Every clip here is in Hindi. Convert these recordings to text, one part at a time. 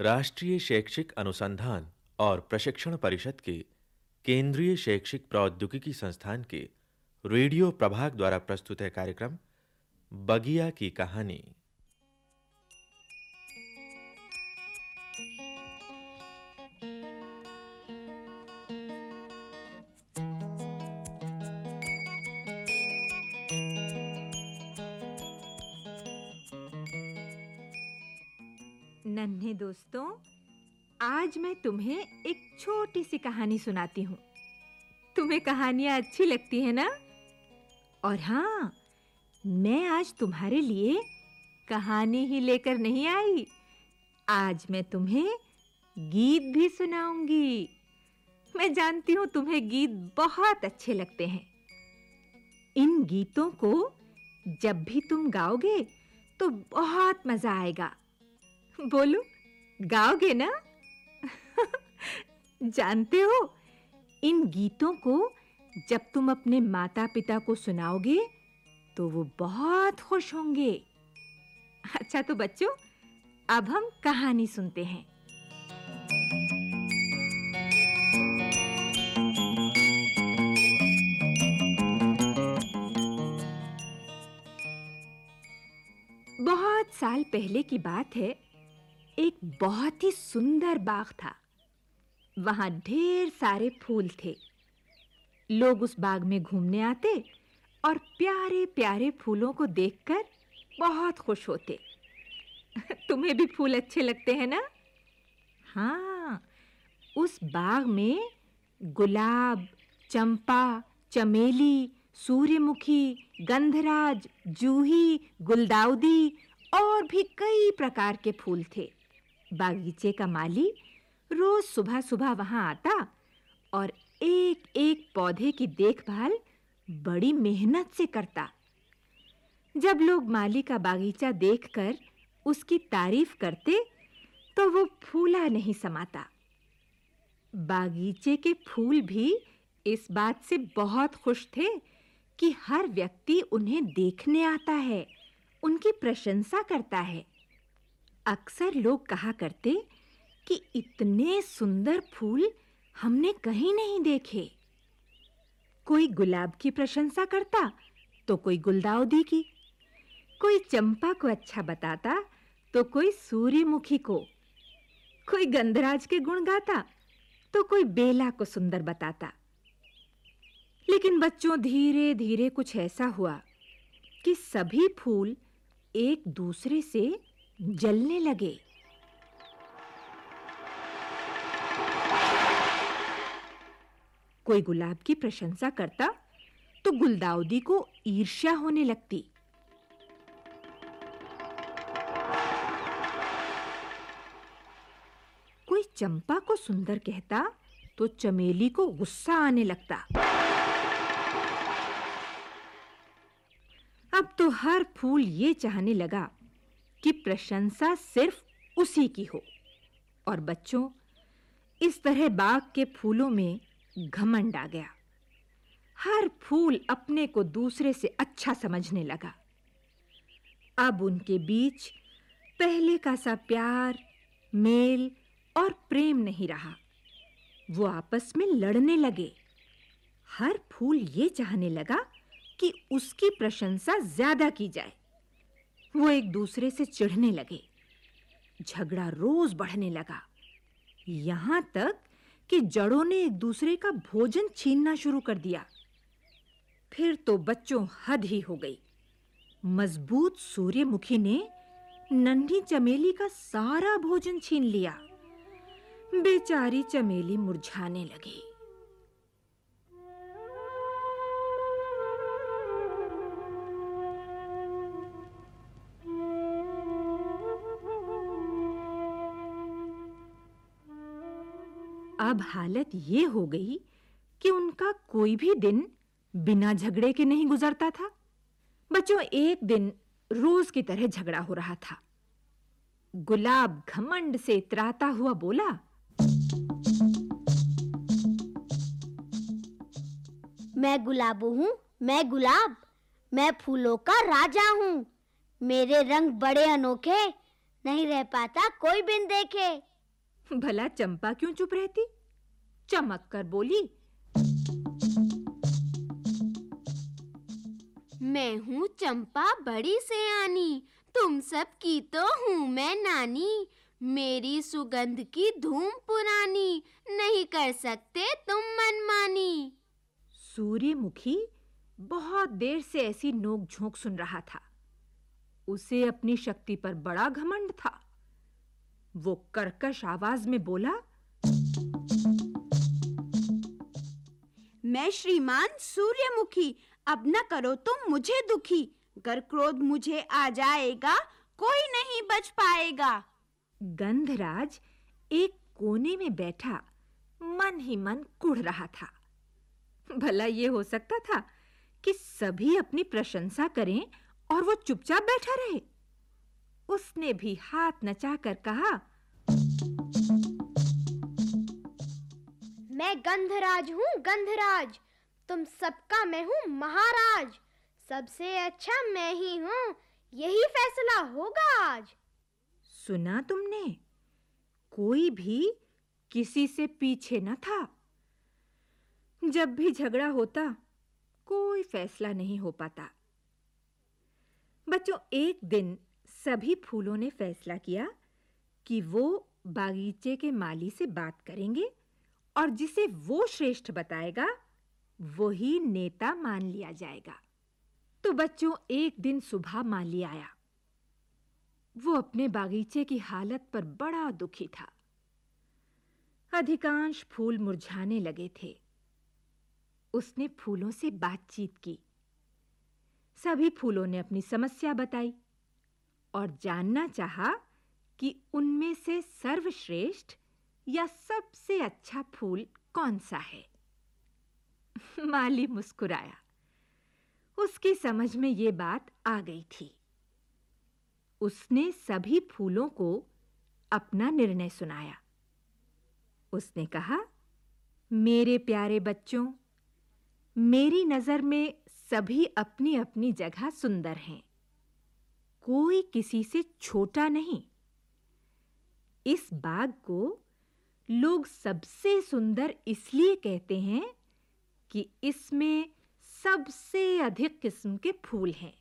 राष्ट्रीय शैक्षिक अनुसंधान और प्रशिक्षण परिषद के केंद्रीय शैक्षिक प्रौद्योगिकी संस्थान के रेडियो प्रभाग द्वारा प्रस्तुत है कार्यक्रम बगिया की कहानी। नन्हे दोस्तों, आज मैं तुम्हें एक छोटी सी कहानी सुनाती हूँ। तुम्हें कहानियाँ अच्छी लगती है ना? और हाँ मैं आज तुम्हारे लिए कहानी ही लेकर नहीं आई। आज मैं तुम्हें गीत भी सुनाऊँगी। मैं जानती हूँ तुम्हें गीत बहुत अच्छे लगते हैं। इन गीतों को जब भी तुम गाओगे तो बहुत मज़ा आएगा। बोलो? गाओगे ना? जानते हो, इन गीतों को जब तुम अपने माता-पिता को सुनाओगे तो वो बहुत खुश होंगे। अच्छा तो बच्चों, अब हम कहानी सुनते हैं। बहुत साल पहले की बात है एक बहुत ही सुंदर बाग था। वहाँ ढेर सारे फूल थे। लोग उस बाग में घूमने आते और प्यारे-प्यारे फूलों को देखकर बहुत खुश होते। तुम्हें भी फूल अच्छे लगते हैं ना? हाँ उस बाग में गुलाब, चंपा, चमेली, सूर्यमुखी, गंधराज, जूही, गुलदाउदी और भी कई प्रकार के फूल थे। बागीचे का माली रोज सुबह-सुबह वहाँ आता और एक-एक पौधे की देखभाल बड़ी मेहनत से करता। जब लोग माली का बागीचा देखकर उसकी तारीफ़ करते तो वो फूला नहीं समाता। बागीचे के फूल भी इस बात से बहुत खुश थे कि हर व्यक्ति उन्हें देखने आता है, उनकी प्रशंसा करता है। अक्सर लोग कहा करते कि इतने सुंदर फूल हमने कहीं नहीं देखे। कोई गुलाब की प्रशंसा करता तो कोई गुलदाउदी की। कोई चंपा को अच्छा बताता तो कोई सूर्यमुखी को। कोई गंधराज के गुण गाता तो कोई बेला को सुंदर बताता। लेकिन बच्चों, धीरे-धीरे कुछ ऐसा हुआ कि सभी फूल एक दूसरे से जलने लगे। कोई गुलाब की प्रशंसा करता तो गुलदाउदी को ईर्ष्या होने लगती। कोई चंपा को सुंदर कहता तो चमेली को गुस्सा आने लगता। अब तो हर फूल ये चाहने लगा कि प्रशंसा सिर्फ़ उसी की हो। और बच्चों, इस तरह बाग के फूलों में घमंड आ गया। हर फूल अपने को दूसरे से अच्छा समझने लगा। अब उनके बीच पहले का सा प्यार, मेल और प्रेम नहीं रहा। वो आपस में लड़ने लगे। हर फूल ये चाहने लगा कि उसकी प्रशंसा ज़्यादा की जाए। वो एक दूसरे से चिढ़ने लगे। झगड़ा रोज बढ़ने लगा। यहाँ तक कि जड़ों ने एक दूसरे का भोजन छीनना शुरू कर दिया। फिर तो बच्चों हद ही हो गई। मज़बूत सूर्यमुखी ने नन्ही चमेली का सारा भोजन छीन लिया। बेचारी चमेली मुरझाने लगी। अब हालत ये हो गई कि उनका कोई भी दिन बिना झगड़े के नहीं गुजरता था। बच्चों एक दिन रोज की तरह झगड़ा हो रहा था। गुलाब घमंड से इतराता हुआ बोला मैं गुलाबो हूँ मैं गुलाब मैं फूलों का राजा हूँ। मेरे रंग बड़े अनोखे नहीं रह पाता कोई बिन देखे। भला चंपा क्यों चुप रहती? चमक कर बोली, मैं हूँ चंपा बड़ी सयानी, तुम सब की तो हूँ मैं नानी। मेरी सुगंध की धूम पुरानी, नहीं कर सकते तुम मनमानी। सूर्यमुखी बहुत देर से ऐसी नोक झोंक सुन रहा था। उसे अपनी शक्ति पर बड़ा घमंड था। वो कर्कश आवाज़ में बोला मैं श्रीमान सूर्यमुखी। अब न करो तुम मुझे दुखी। गर क्रोध मुझे आ जाएगा, कोई नहीं बच पाएगा। गंधराज एक कोने में बैठा, मन ही मन कुढ़ रहा था। भला ये हो सकता था कि सभी अपनी प्रशंसा करें और वो चुपचाप बैठा रहे। उसने भी हाथ नचाकर कहा मैं गंधराज हूँ, गंधराज। तुम सबका मैं हूँ महाराज। सबसे अच्छा मैं ही हूँ, यही फैसला होगा आज। सुना तुमने? कोई भी किसी से पीछे न था। जब भी झगड़ा होता, कोई फैसला नहीं हो पाता। बच्चों, एक दिन सभी फूलों ने फैसला किया कि वो बागीचे के माली से बात करेंगे और जिसे वो श्रेष्ठ बताएगा, वही नेता मान लिया जाएगा। तो बच्चों, एक दिन सुबह माली आया। वो अपने बागीचे की हालत पर बड़ा दुखी था। अधिकांश फूल मुरझाने लगे थे। उसने फूलों से बातचीत की। सभी फूलों ने अपनी समस्या बताई और जानना चाहा कि उनमें से सर्वश्रेष्ठ या सबसे अच्छा फूल कौन सा है? माली मुस्कुराया। उसकी समझ में ये बात आ गई थी। उसने सभी फूलों को अपना निर्णय सुनाया। उसने कहा, मेरे प्यारे बच्चों, मेरी नज़र में सभी अपनी-अपनी जगह सुंदर हैं। कोई किसी से छोटा नहीं। इस बाग को लोग सबसे सुंदर इसलिए कहते हैं कि इसमें सबसे अधिक किस्म के फूल हैं।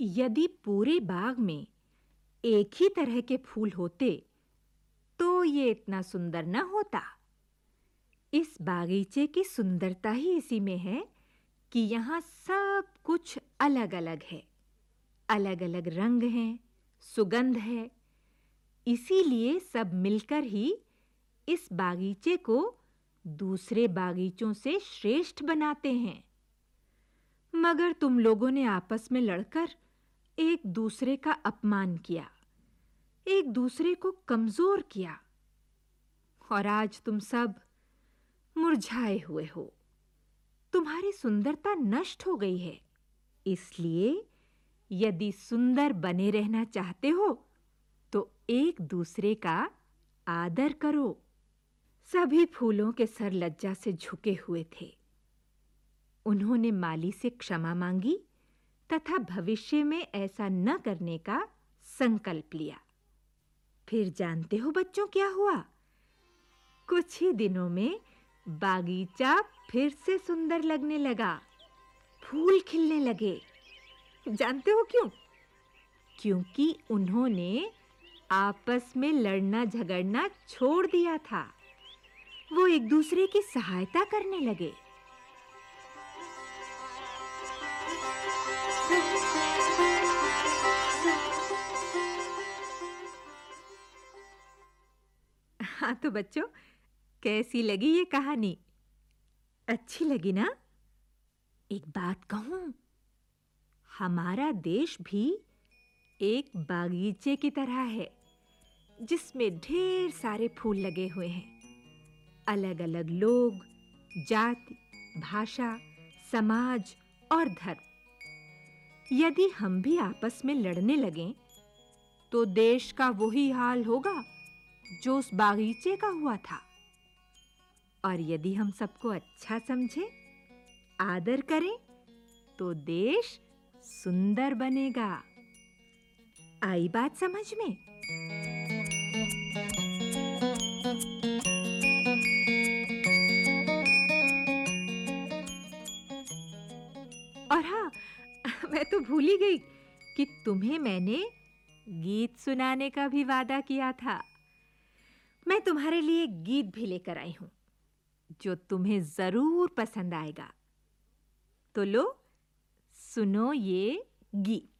यदि पूरे बाग में एक ही तरह के फूल होते तो ये इतना सुंदर न होता। इस बागीचे की सुंदरता ही इसी में है कि यहाँ सब कुछ अलग-अलग है। अलग-अलग रंग हैं, सुगंध है इसीलिए सब मिलकर ही इस बागीचे को दूसरे बागीचों से श्रेष्ठ बनाते हैं। मगर तुम लोगों ने आपस में लड़कर एक दूसरे का अपमान किया, एक दूसरे को कमज़ोर किया, और आज तुम सब मुरझाए हुए हो। तुम्हारी सुंदरता नष्ट हो गई है, इसलिए यदि सुंदर बने रहना चाहते हो तो एक दूसरे का आदर करो। सभी फूलों के सर लज्जा से झुके हुए थे। उन्होंने माली से क्षमा मांगी तथा भविष्य में ऐसा न करने का संकल्प लिया। फिर जानते हो बच्चों क्या हुआ? कुछ ही दिनों में बागीचा फिर से सुंदर लगने लगा। फूल खिलने लगे। जानते हो क्यों? क्योंकि उन्होंने आपस में लड़ना झगड़ना छोड़ दिया था। वो एक दूसरे की सहायता करने लगे। हाँ तो बच्चों, कैसी लगी ये कहानी? अच्छी लगी ना? एक बात कहूँ, हमारा देश भी एक बागीचे की तरह है, जिसमें ढेर सारे फूल लगे हुए हैं। अलग-अलग लोग, जाति, भाषा, समाज और धर्म। यदि हम भी आपस में लड़ने लगें तो देश का वही हाल होगा, जो उस बागीचे का हुआ था। और यदि हम सबको अच्छा समझें, आदर करें तो देश सुंदर बनेगा। आई बात समझ में और हाँ मैं तो भूल ही गई कि तुम्हें मैंने गीत सुनाने का भी वादा किया था। मैं तुम्हारे लिए गीत भी लेकर आई हूँ, जो तुम्हें ज़रूर पसंद आएगा। तो लो, सुनो ये गीत।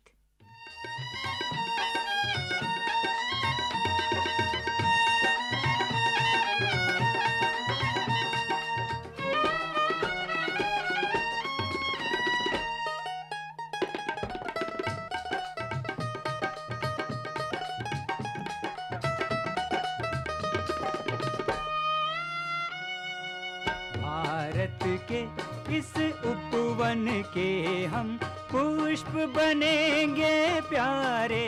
भारत के, इस उपवन के हम पुष्प बनेंगे प्यारे।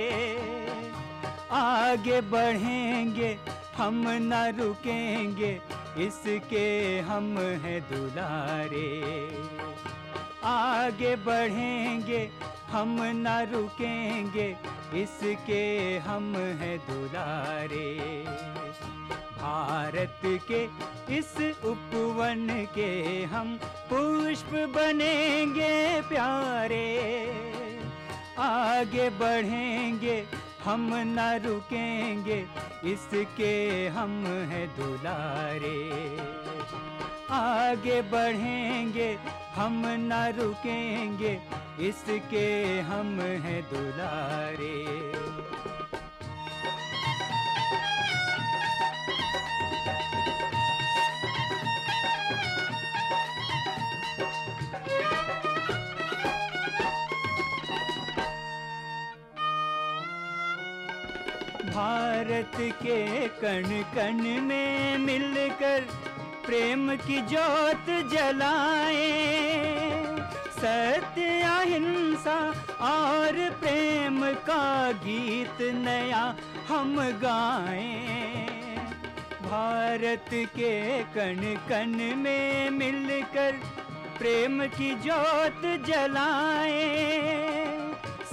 आगे बढ़ेंगे, हम न रुकेंगे, इसके हम हैं दुलारे। आगे बढ़ेंगे, हम न रुकेंगे, इसके हम हैं दुलारे। भारत के इस उपवन के हम पुष्प बनेंगे प्यारे। आगे बढ़ेंगे, हम न रुकेंगे, इसके हम हैं दुलारे। आगे बढ़ेंगे, हम न रुकेंगे, इसके हम हैं दुलारे। भारत के कण कण में मिलकर प्रेम की जोत जलाए। सत्य, अहिंसा और प्रेम का गीत नया हम गाएँ। भारत के कण कण में मिलकर प्रेम की जोत जलाएँ।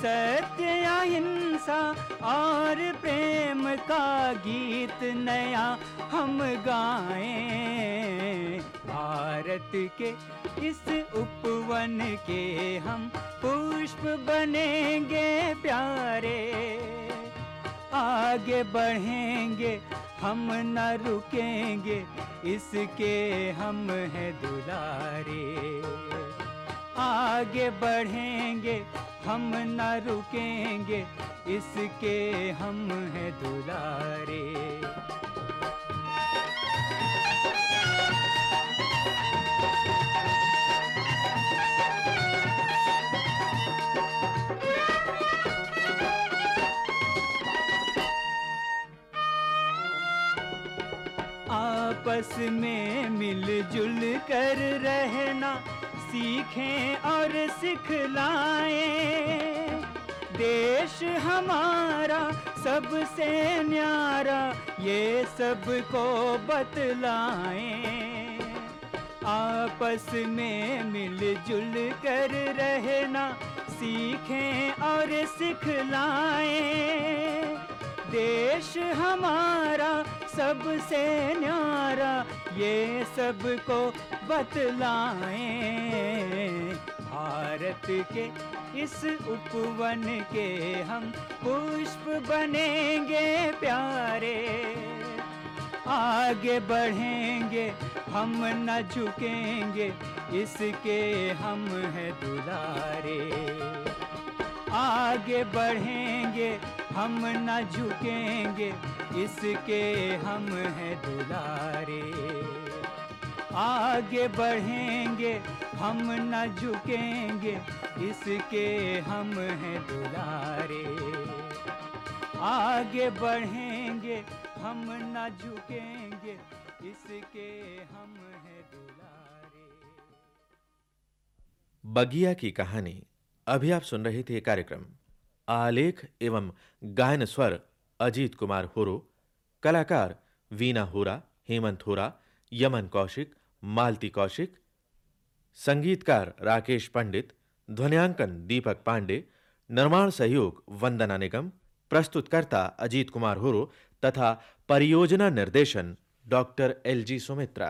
सत्य अहिंसा और प्रेम का गीत नया हम गाएँ। भारत के इस उपवन के हम पुष्प बनेंगे प्यारे। आगे बढ़ेंगे, हम न रुकेंगे, इसके हम हैं दुलारे। आगे बढ़ेंगे हम न रुकेंगे इसके हम हैं दुलारे। आपस में मिलजुल कर रहना सीखें और सिखलाएँ। देश हमारा सबसे न्यारा, ये सबको बतलाएँ। आपस में मिलजुल कर रहना, सीखें और सिखलाएँ। देश हमारा सबसे न्यारा ये सबको बतलाएँ। भारत के इस उपवन के हम पुष्प बनेंगे प्यारे। आगे बढ़ेंगे, हम न झुकेंगे, इसके हम हैं दुलारे। आगे बढ़ेंगे हम न झुकेंगे, इसके हम हैं दुलारे। आगे बढ़ेंगे, हम न झुकेंगे, इसके हम हैं दुलारे। आगे बढ़ेंगे, हम न झुकेंगे, इसके हम हैं दुलारे। बगिया की कहानी, अभी आप सुन रहे थे कार्यक्रम। आलेख एवं गायन स्वर अजीत कुमार होरो, कलाकार वीना होरा, हेमंत होरा, यमन कौशिक, मालती कौशिक, संगीतकार राकेश पंडित, ध्वनियांकन दीपक पांडे, निर्माण सहयोग वंदना निगम, प्रस्तुतकर्ता अजीत कुमार हुरो तथा परियोजना निर्देशन डॉक्टर एल जी सुमित्रा।